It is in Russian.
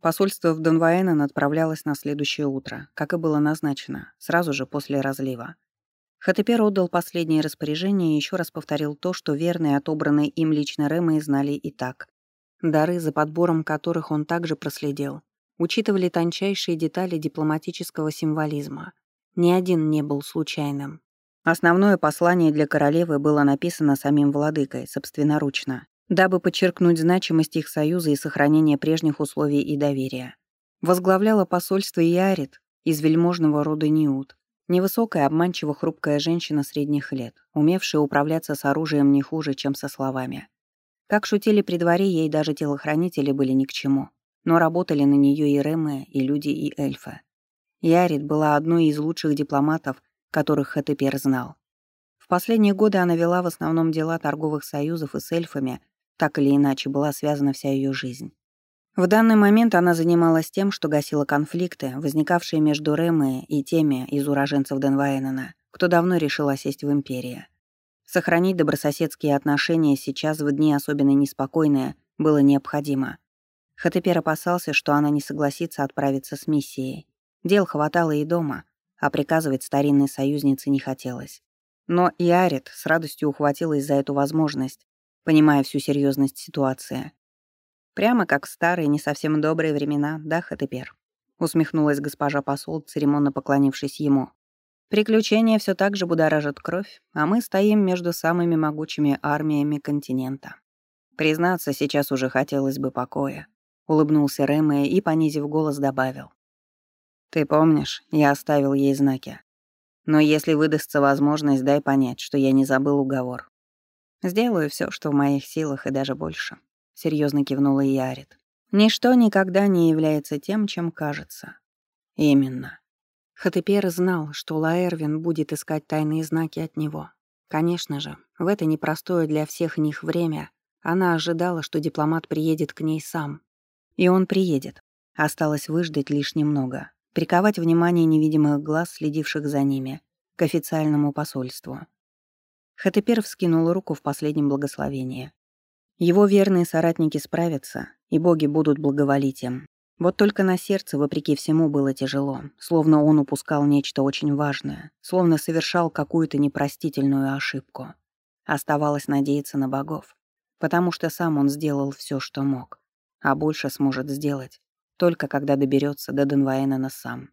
Посольство в Донваэнен отправлялось на следующее утро, как и было назначено, сразу же после разлива. Хатепер отдал последнее распоряжение и еще раз повторил то, что верные, отобранные им лично Рэмы знали и так. Дары, за подбором которых он также проследил, учитывали тончайшие детали дипломатического символизма. Ни один не был случайным. Основное послание для королевы было написано самим владыкой, собственноручно, дабы подчеркнуть значимость их союза и сохранение прежних условий и доверия. Возглавляла посольство Ярит из вельможного рода Ниут, Невысокая, обманчиво хрупкая женщина средних лет, умевшая управляться с оружием не хуже, чем со словами. Как шутили при дворе, ей даже телохранители были ни к чему. Но работали на нее и Ремы, и люди, и эльфы. Ярит была одной из лучших дипломатов, которых Хатепер знал. В последние годы она вела в основном дела торговых союзов и с эльфами, так или иначе была связана вся ее жизнь. В данный момент она занималась тем, что гасила конфликты, возникавшие между Рэмэ и теми из уроженцев Денвайнена, кто давно решил осесть в Империи. Сохранить добрососедские отношения сейчас, в дни особенно неспокойные, было необходимо. Хатепер опасался, что она не согласится отправиться с миссией. Дел хватало и дома, а приказывать старинной союзнице не хотелось. Но и Арит с радостью ухватилась за эту возможность, понимая всю серьезность ситуации. Прямо как в старые, не совсем добрые времена, да, Хатепер? Усмехнулась госпожа посол, церемонно поклонившись ему. Приключения все так же будоражат кровь, а мы стоим между самыми могучими армиями континента. Признаться, сейчас уже хотелось бы покоя. Улыбнулся Рэмэ и, понизив голос, добавил. «Ты помнишь, я оставил ей знаки. Но если выдастся возможность, дай понять, что я не забыл уговор. Сделаю все, что в моих силах, и даже больше серьезно кивнула Ярит. Ничто никогда не является тем, чем кажется. Именно. Хатепер знал, что Лаэрвин будет искать тайные знаки от него. Конечно же, в это непростое для всех них время она ожидала, что дипломат приедет к ней сам. И он приедет. Осталось выждать лишь немного, приковать внимание невидимых глаз, следивших за ними, к официальному посольству. Хатепер вскинул руку в последнем благословении. Его верные соратники справятся, и боги будут благоволить им. Вот только на сердце, вопреки всему, было тяжело, словно он упускал нечто очень важное, словно совершал какую-то непростительную ошибку. Оставалось надеяться на богов, потому что сам он сделал все, что мог, а больше сможет сделать, только когда доберется до Денваэнена сам.